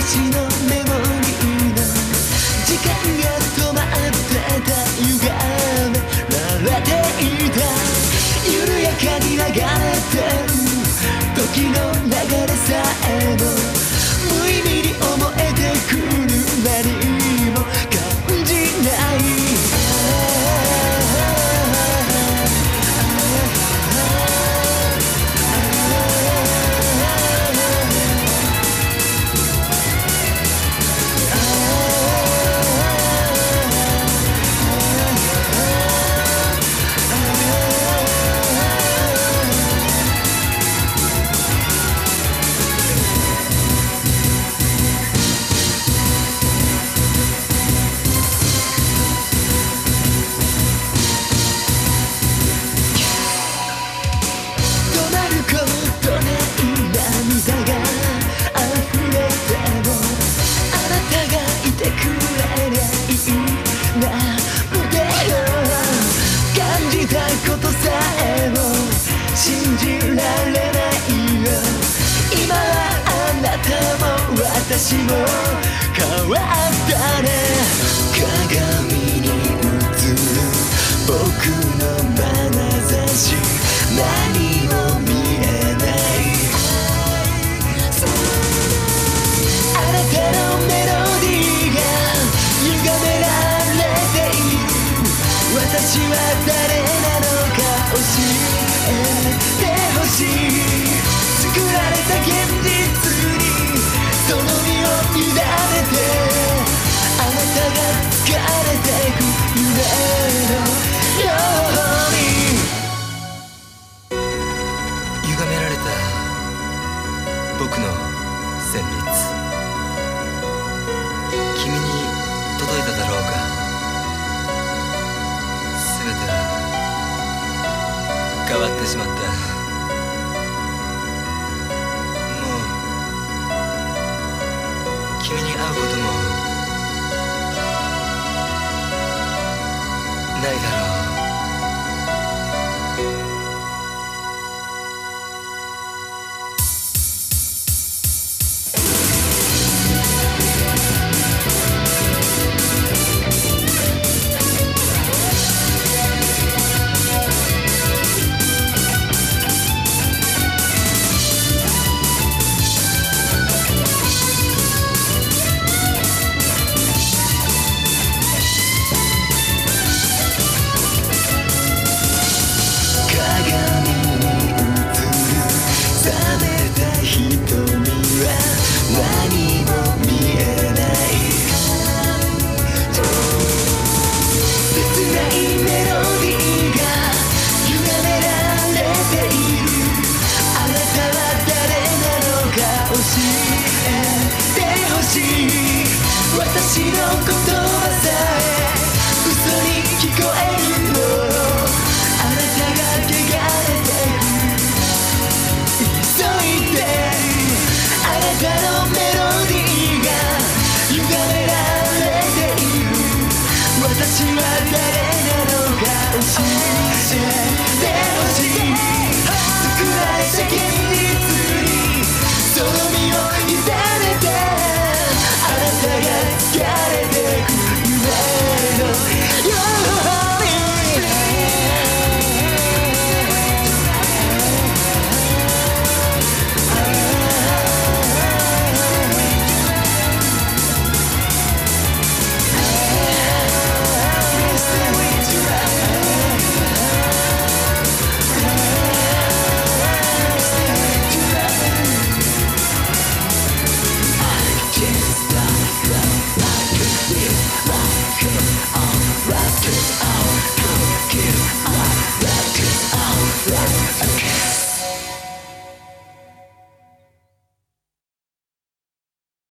私のメモリーの時間が止まってた歪められていた。緩やかに流れてる時のじられないよ。今はあなたも私も変わったね。しい作られた現実にその身を委ねてあなたが疲れてく夢のように歪められた僕の旋律君に届いただろうか全ては変わってしまったないだろう。私の言葉さ